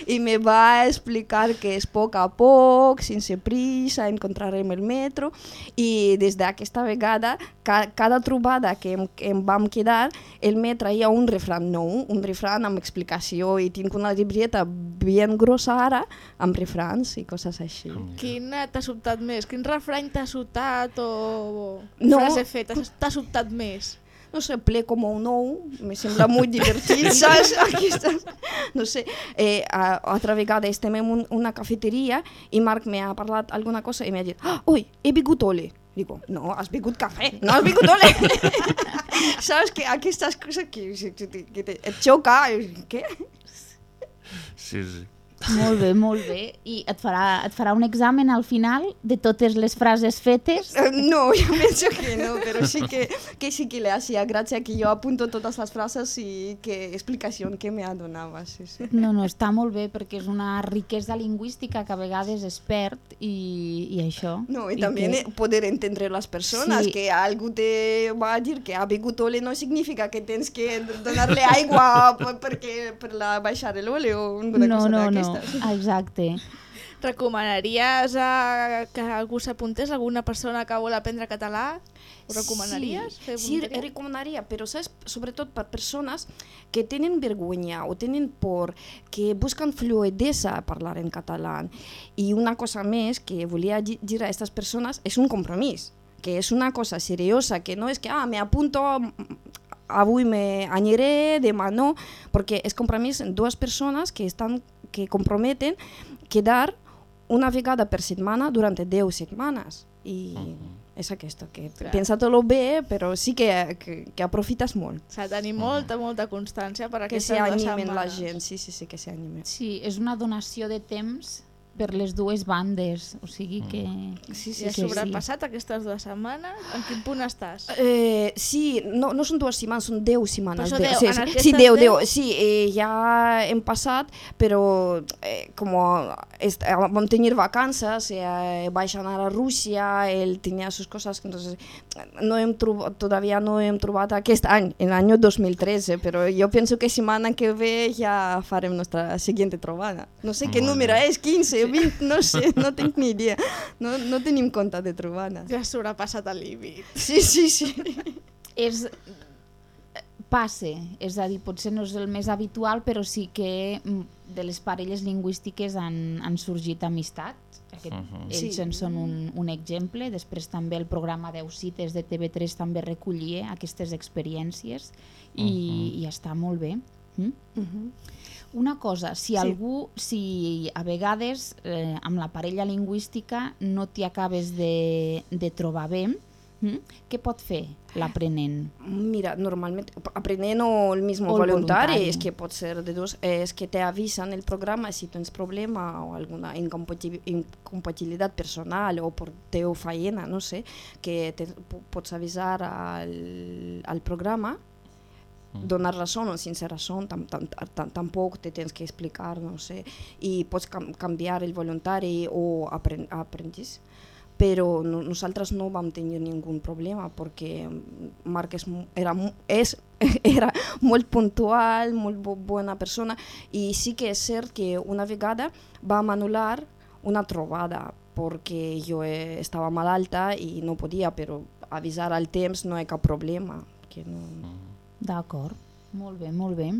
I me va explicar que és a poc a poc, sense prisa, encontrarem el metro. I des d'aquesta vegada, ca, cada trobada que em, que em vam quedar, el me traia un refran nou, un refran amb explicació i tinc una llibreta ben grossa ara amb refrans i coses així. Quin t'ha sobtat més? Quin refrany t'ha sobtat o No. frase feta t'ha sobtat més? No sé, ple com un ou, me sembla molt divertit, saps? [LAUGHS] Aquestes, no sé, eh, a, altra vegada estem en un, una cafeteria i Marc m'ha parlat alguna cosa i m'ha dit, ah, ui, he begut ole. Digo, no, has begut cafè, no has begut ole. [LAUGHS] saps que aquestes coses que, que, que te, et xoca, i què? Sí, sí. Molt bé, molt bé. I et farà, et farà un examen al final de totes les frases fetes? Eh, No, [LAUGHS] jo penso que no, però sí que, que sí que le hacía gràcia que jo apunto totes les frases i que explicació que me donava, sí, sí. No, no, està molt bé perquè és una riquesa lingüística que a vegades es perd i, i això. No, y I también que- poder entender las personas, Sí. que algo te va a decir que ha begut ole no significa que tens que donarle aigua [LAUGHS] per- perquè per la baixar el ole o una No, cosa no, no, exacte. Recomanaries a que algú s'apuntés, alguna persona que vol aprendre català? Ho recomanaries? Sí, sí recomanaria, però saps, sobretot per persones que tenen vergonya o tenen por, que busquen fluidesa a parlar en català. I una cosa més que volia di- dir a aquestes persones és un compromís, que és una cosa seriosa, que no és que ah, me apunto avui me aniré, demà no, perquè és compromís en dues persones que, estan, que comprometen quedar una vegada per setmana durant 10 setmanes. I és aquesta, que Clar. pensa tot el bé, però sí que, que, que aprofites molt. S'ha de tenir molta, molta constància per Que aquestes dues s'animen la gent, sí, sí, sí, que s'animen. Sí, és una donació de temps per les dues bandes, o sigui que... Sí, I has sobrepassat aquestes dues setmanes? En quin punt estàs? Eh, sí, no, no són dues setmanes, són deu setmanes. Però deu, deu, sí, en sí, sí, deu, deu? deu. Sí, eh, ja hem passat, però eh, com est, eh, vam tenir vacances, eh, vaig anar a Rússia, ell tenia sus cosas, entonces no hem trobat, todavía no hem trobat aquest any, en l'any 2013, però jo penso que setmana que ve ja farem nostra siguiente trobada. No sé què número és, 15, 20, no sé, no tinc ni idea. No, no tenim compte de trobada. Ja sobrepassat el límit. Sí, sí, sí. És passe, és a dir, potser no és el més habitual, però sí que mm, de les parelles lingüístiques han, han sorgit amistats. Aquest, Mhm. Ells Sí. en són un, un exemple. Després també el programa 10 cites de TV3 també recollia aquestes experiències i, i està molt bé. Mm? Mhm. Una cosa, si Sí. algú, si a vegades eh, amb la parella lingüística no t'hi acabes de, de trobar bé, mm? què pot fer l'aprenent? Mira, normalmente aprenent o el mismo O el voluntari, voluntari. es que pot ser de dos, es que te avisan el programa si tens problema o alguna incompati- incompatibilitat personal o per teu faena, no sé, que te, po- pots avisar al, al programa donar razón o sense razón, tam, tam, tam, tampoc te tens que explicar, no sé, i pots cam canviar el voluntari o apren aprendiz. Però no, nosaltres no vam tenir ningú problema perquè Marc és, era, és, [LAUGHS] era molt puntual, molt bo, bona persona i sí que és cert que una vegada vam anul·lar una trobada perquè jo eh, estava malalta i no podia, però avisar al temps no hi ha cap problema. Que no... D'acord, molt bé, molt bé.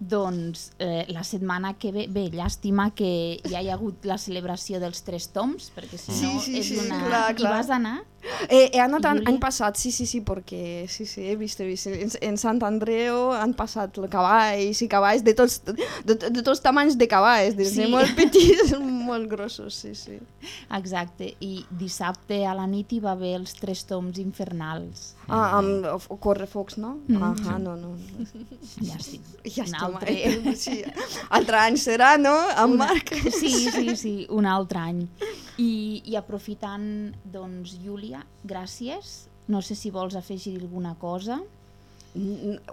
Doncs eh, la setmana que ve, bé, llàstima que hi hagi hagut la celebració dels tres toms, perquè si Sí, no sí, és sí, una... clar, Hi clar. vas anar? Eh, he anat an, any passat, sí, sí, sí, perquè sí, sí, he vist, he vist. En, en Sant Andreu han passat cavalls i cavalls de tots, de, de, de tots tamanys de cavalls, des Sí. de molt petits, [LAUGHS] molt grossos, sí, sí. Exacte, i dissabte a la nit hi va haver els tres toms infernals. Ah, amb f- correfocs, no? Mm. Ah, no, no. Llàstima. Llàstima, Un altre. eh? Sí. Altre any serà, no? Una- Marc. Sí, sí, sí, un altre any. I, i aprofitant, doncs, Júlia, gràcies. No sé si vols afegir alguna cosa.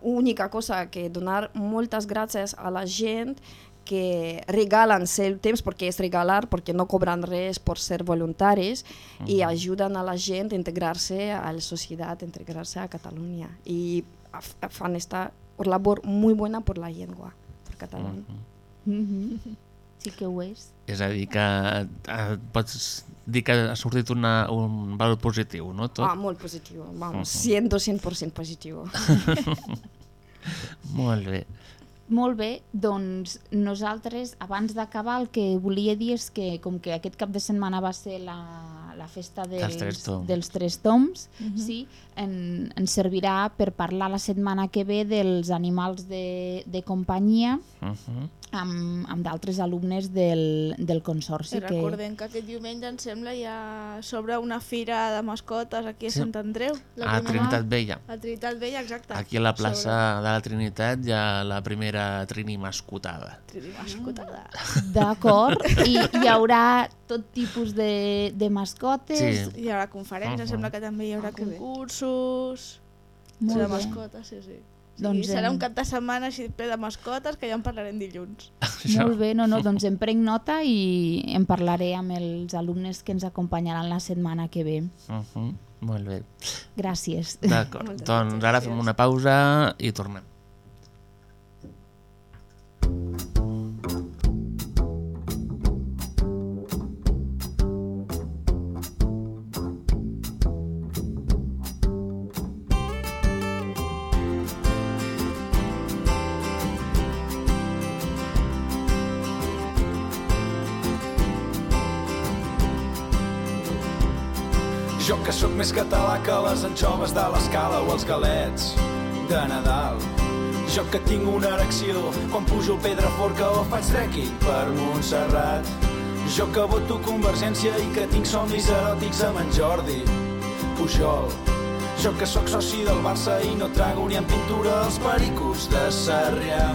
Única cosa que donar moltes gràcies a la gent que regalen el temps perquè és regalar, perquè no cobran res per ser voluntaris i ajuden a la gent a integrar-se a la societat, a integrar-se a Catalunya i fan esta labor muy buena por la llengua, per Catalunya. Mhm. Sí que ho és. És a dir, que eh, pots dir que ha sortit una, un valor positiu, no? Tot? Ah, molt positiu, vamos, Mhm. 100, 200% positiu. [LAUGHS] Molt bé. Molt bé, doncs nosaltres, abans d'acabar, el que volia dir és que, com que aquest cap de setmana va ser la, la festa dels, Dels tres toms. dels tres toms Mhm. sí, en, ens servirà per parlar la setmana que ve dels animals de, de companyia Uh -huh. Amb, amb d'altres alumnes del, del Consorci. I recordem que aquest diumenge, em sembla, hi ha sobre una fira de mascotes aquí a Sí. Sant Andreu. A primera- Trinitat Vella. A Trinitat Vella, exacte. Aquí a la plaça de la Trinitat hi ha la primera Trini mascotada. Trini mascotada. D'acord, i hi haurà tot tipus de, de mascotes. Sí. Hi haurà conferències, Mhm. sembla que també hi haurà Ah, que concursos Molt de bé. mascotes, sí, sí. Sí, Doncs serà hem- un cap de setmana així ple de mascotes que ja en parlarem dilluns. [LAUGHS] Molt bé, no, no, doncs em prenc nota i em parlaré amb els alumnes que ens acompanyaran la setmana que ve. Uh -huh. Molt bé. Gràcies. D'acord, doncs ara fem una pausa i tornem. Jo que sóc més català que les anxoves de l'escala o els galets de Nadal. Jo que tinc una erecció quan pujo al Pedraforca o faig trekking per Montserrat. Jo que voto Convergència i que tinc somnis eròtics amb en Jordi Pujol. Jo que sóc soci del Barça i no trago ni en pintura els pericos de Sarrià.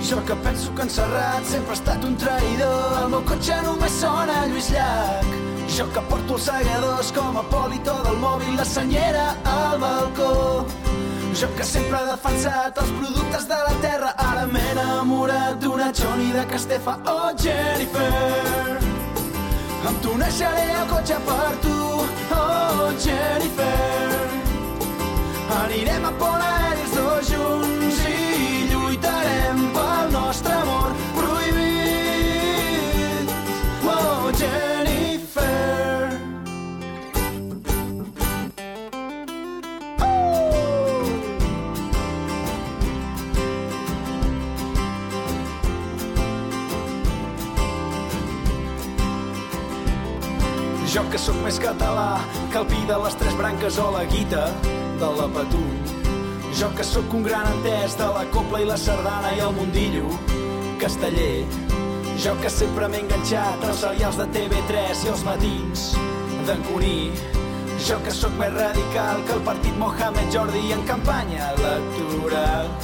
Jo que penso que en Serrat sempre ha estat un traïdor, el meu cotxe només sona Lluís Llach. Jo que porto els segadors com a polito del mòbil, la senyera al balcó. Jo que sempre he defensat els productes de la terra, ara m'he enamorat d'una Johnny de Castefa. Oh, Jennifer, amb tu naixeré el cotxe per tu. Oh, Jennifer, anirem a Pont sóc més català que el pi de les tres branques o la guita de la Patum. Jo que sóc un gran entès de la copla i la sardana i el mundillo casteller. Jo que sempre m'he enganxat als serials de TV3 i els matins d'en Cuní. Jo que sóc més radical que el partit Mohamed Jordi en campanya electoral.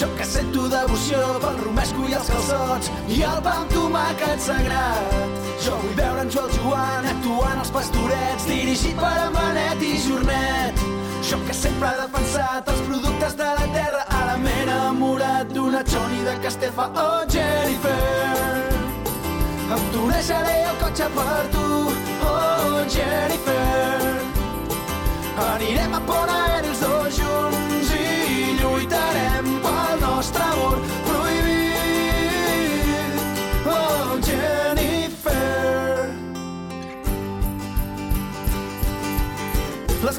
Jo que sento devoció pel romesco i els calçots i el pa amb tomàquet sagrat. Jo vull veure en Joel Joan actuant als pastorets dirigit per en i Jornet. Jo que sempre he defensat els productes de la terra ara m'he enamorat d'una Johnny de Castefa. Oh, Jennifer, tu naixeré el cotxe per tu. Oh, Jennifer, anirem a Pont Aeri els dos junts i lluitarem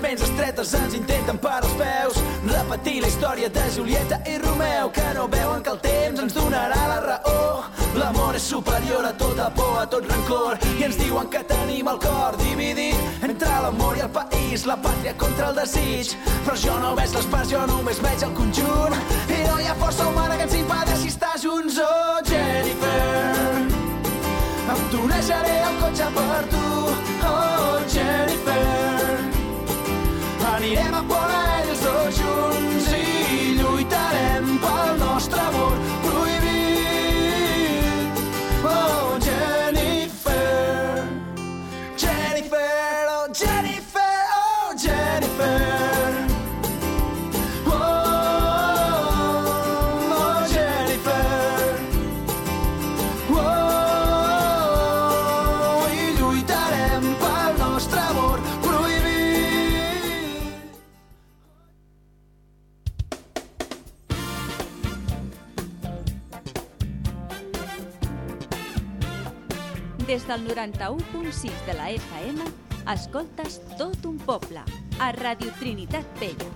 ments estretes ens intenten per als peus. Repetir la història de Julieta i Romeu que no veuen que el temps ens donarà la raó. L'amor és superior a tota por, a tot rancor i ens diuen que tenim el cor dividit entre l'amor i el país la pàtria contra el desig. Però jo no veig les parts, jo només veig el conjunt. I no hi ha força humana que ens impedeixi estar junts. Oh Jennifer tu naixeré el cotxe per tu. Oh Jennifer Anirem a Des del 91.6 de la FM, escoltes tot un poble, a Radio Trinitat Vella.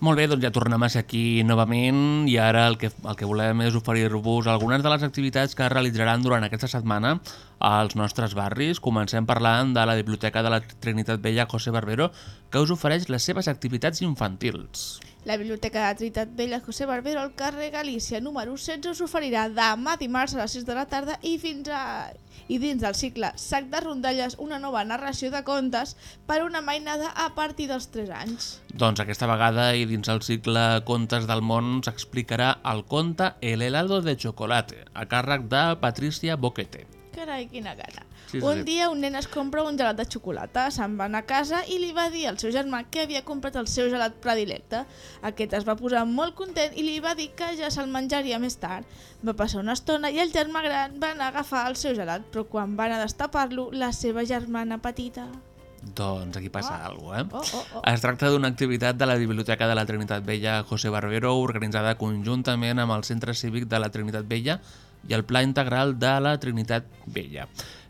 Molt bé, doncs ja tornem a ser aquí novament i ara el que, el que volem és oferir-vos algunes de les activitats que es realitzaran durant aquesta setmana als nostres barris. Comencem parlant de la Biblioteca de la Trinitat Vella José Barbero, que us ofereix les seves activitats infantils. La Biblioteca de Trinitat Vella José Barbero al carrer Galícia número 16 us oferirà demà dimarts a les 6 de la tarda i fins a... i dins del cicle Sac de rondalles una nova narració de contes per una mainada a partir dels 3 anys. Doncs aquesta vegada i dins el cicle Contes del món s'explicarà el conte El helado de chocolate, a càrrec de Patricia Boquete. Carai, quina gana. Sí, sí, un dia un nen es compra un gelat de xocolata, se'n va anar a casa i li va dir al seu germà que havia comprat el seu gelat predilecte. Aquest es va posar molt content i li va dir que ja se'l menjaria més tard. Va passar una estona i el germà gran va anar a agafar el seu gelat, però quan va anar a destapar-lo, la seva germana petita... Doncs aquí passa oh. alguna cosa, eh? Oh, oh, oh. Es tracta d'una activitat de la Biblioteca de la Trinitat Vella José Barbero organitzada conjuntament amb el Centre Cívic de la Trinitat Vella i el Pla Integral de la Trinitat Vella.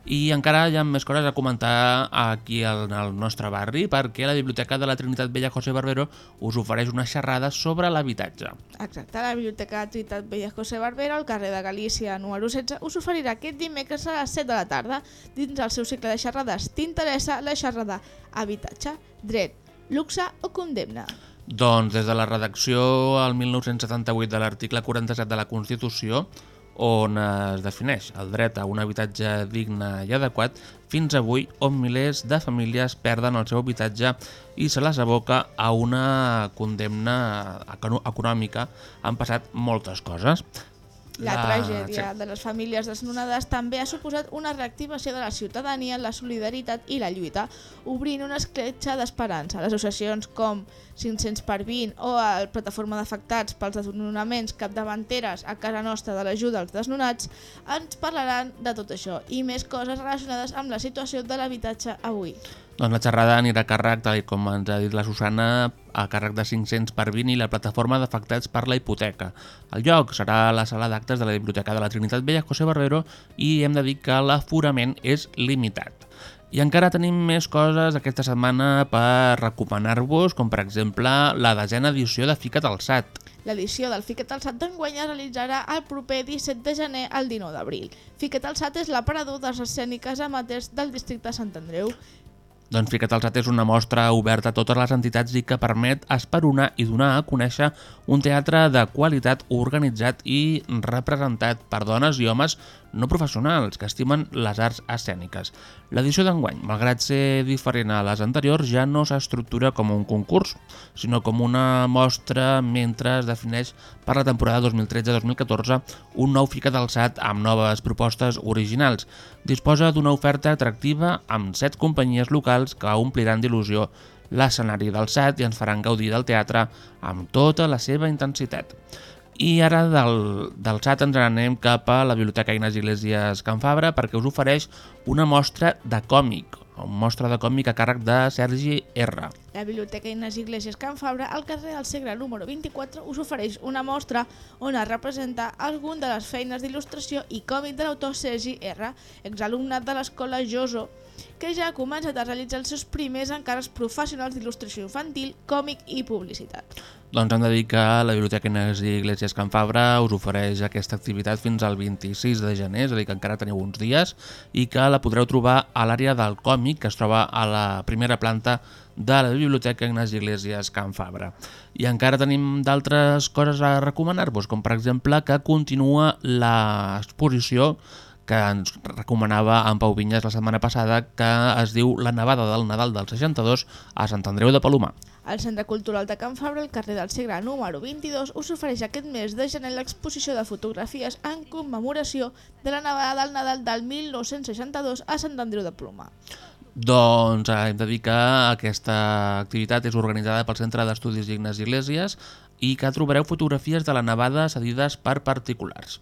I encara hi ha més coses a comentar aquí al, al nostre barri perquè la Biblioteca de la Trinitat Vella José Barbero us ofereix una xerrada sobre l'habitatge. Exacte, la Biblioteca de Trinitat Vella José Barbero, al carrer de Galícia, número 16, us oferirà aquest dimecres a les 7 de la tarda dins del seu cicle de xerrades. T'interessa la xerrada Habitatge, Dret, Luxe o Condemna? Doncs des de la redacció al 1978 de l'article 47 de la Constitució on es defineix el dret a un habitatge digne i adequat fins avui on milers de famílies perden el seu habitatge i se les aboca a una condemna econòmica. Han passat moltes coses. La La- tragèdia sí. de les famílies desnonades també ha suposat una reactivació de la ciutadania, la solidaritat i la lluita, obrint una escletxa d'esperança. Les associacions com 500 per 20 o la plataforma d'afectats pels desnonaments capdavanteres a casa nostra de l'ajuda als desnonats ens parlaran de tot això i més coses relacionades amb la situació de l'habitatge avui. Doncs la xerrada anirà a càrrec, tal com ens ha dit la Susana, a càrrec de 500 per 20 i la plataforma d'afectats per la hipoteca. El lloc serà a la sala d'actes de la Biblioteca de la Trinitat Vella José Barbero i hem de dir que l'aforament és limitat. I encara tenim més coses aquesta setmana per recomanar-vos, com per exemple la desena edició de Fica't al SAT. L'edició del Fiquet al SAT d'enguany es realitzarà el proper 17 de gener al 19 d'abril. Fiquet al SAT és l'aparador de les escèniques amateurs del districte de Sant Andreu. Doncs Fica't al és una mostra oberta a totes les entitats i que permet esperonar i donar a conèixer un teatre de qualitat organitzat i representat per dones i homes no professionals que estimen les arts escèniques. L'edició d'enguany, malgrat ser diferent a les anteriors, ja no s'estructura com un concurs, sinó com una mostra mentre es defineix per la temporada 2013-2014 un nou Fica't al SAT amb noves propostes originals. Disposa d'una oferta atractiva amb set companyies locals que ompliran d'il·lusió l'escenari del SAT i ens faran gaudir del teatre amb tota la seva intensitat. I ara del, del SAT ens anem cap a la Biblioteca Ignasi Iglesias Can Fabra perquè us ofereix una mostra de còmic, una mostra de còmic a càrrec de Sergi R. La Biblioteca Ignasi Iglesias Can Fabra, al carrer del Segre número 24, us ofereix una mostra on es representa algun de les feines d'il·lustració i còmic de l'autor Sergi R, exalumnat de l'escola Joso, que ja ha començat a realitzar els seus primers encàrrecs professionals d'il·lustració infantil, còmic i publicitat. Doncs hem de dir que la Biblioteca Ignasi Iglesias Can Fabra us ofereix aquesta activitat fins al 26 de gener, és a dir, que encara teniu uns dies, i que la podreu trobar a l'àrea del còmic, que es troba a la primera planta de la Biblioteca Ignasi Iglesias Can Fabra. I encara tenim d'altres coses a recomanar-vos, com per exemple que continua l'exposició que ens recomanava en Pau Vinyes la setmana passada, que es diu La nevada del Nadal del 62 a Sant Andreu de Palomar. El Centre Cultural de Can Fabra, al carrer del Segre número 22, us ofereix aquest mes de gener l'exposició de fotografies en commemoració de la nevada del Nadal del 1962 a Sant Andreu de Palomar. Doncs eh, hem de dir que aquesta activitat és organitzada pel Centre d'Estudis Dignes Iglesias i que trobareu fotografies de la nevada cedides per particulars.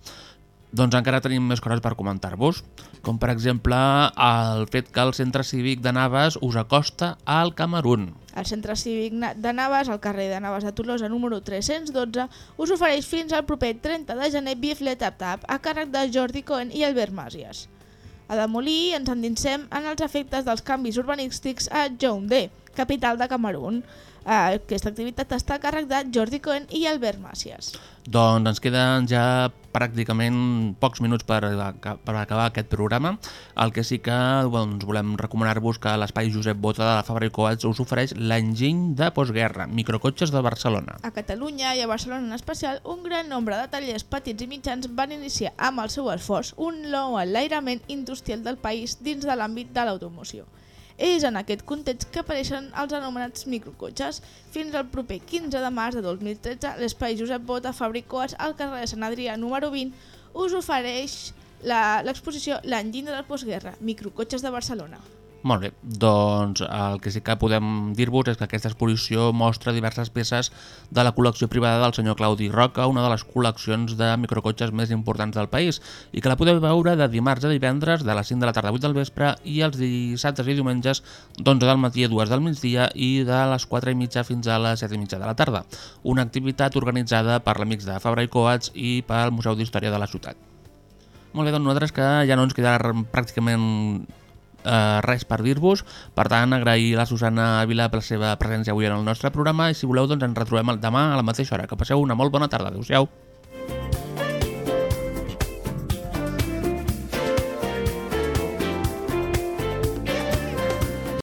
Doncs encara tenim més coses per comentar-vos, com per exemple el fet que el Centre Cívic de Naves us acosta al Camerún. El Centre Cívic de Naves, al carrer de Naves de Tolosa número 312, us ofereix fins al proper 30 de gener Bifle Tap Tap a càrrec de Jordi Cohen i Albert Màsies. A Demolí ens endinsem en els efectes dels canvis urbanístics a Yaoundé, capital de Camerún. Eh, Aquesta activitat està a càrrec de Jordi Cohen i Albert Màsies. Doncs ens queden ja pràcticament pocs minuts per, per acabar aquest programa. El que sí que doncs, volem recomanar-vos que l'Espai Josep Bota de la Fabra i Coats us ofereix l'enginy de postguerra, microcotxes de Barcelona. A Catalunya i a Barcelona en especial, un gran nombre de tallers petits i mitjans van iniciar amb el seu esforç un nou enlairament industrial del país dins de l'àmbit de l'automoció. És en aquest context que apareixen els anomenats microcotxes. Fins al proper 15 de març de 2013, l'Espai Josep Bota Fabricoats al carrer de Sant Adrià número 20 us ofereix la- l'exposició L'enginy de la postguerra, microcotxes de Barcelona. Molt bé, doncs el que sí que podem dir-vos és que aquesta exposició mostra diverses peces de la col·lecció privada del senyor Claudi Roca, una de les col·leccions de microcotxes més importants del país, i que la podeu veure de dimarts a divendres de les 5 de la tarda a 8 del vespre i els dissabtes i diumenges d'11 del matí a 2 del migdia i de les 4 i mitja fins a les 7 i mitja de la tarda. Una activitat organitzada per l'Amics de Fabra i Coats i pel Museu d'Història de la Ciutat. Molt bé, doncs nosaltres que ja no ens queda r- pràcticament eh, res per dir-vos. Per tant, agrair a la Susana Vila per la seva presència avui en el nostre programa i si voleu doncs ens retrobem demà a la mateixa hora. Que passeu una molt bona tarda. Adéu-siau.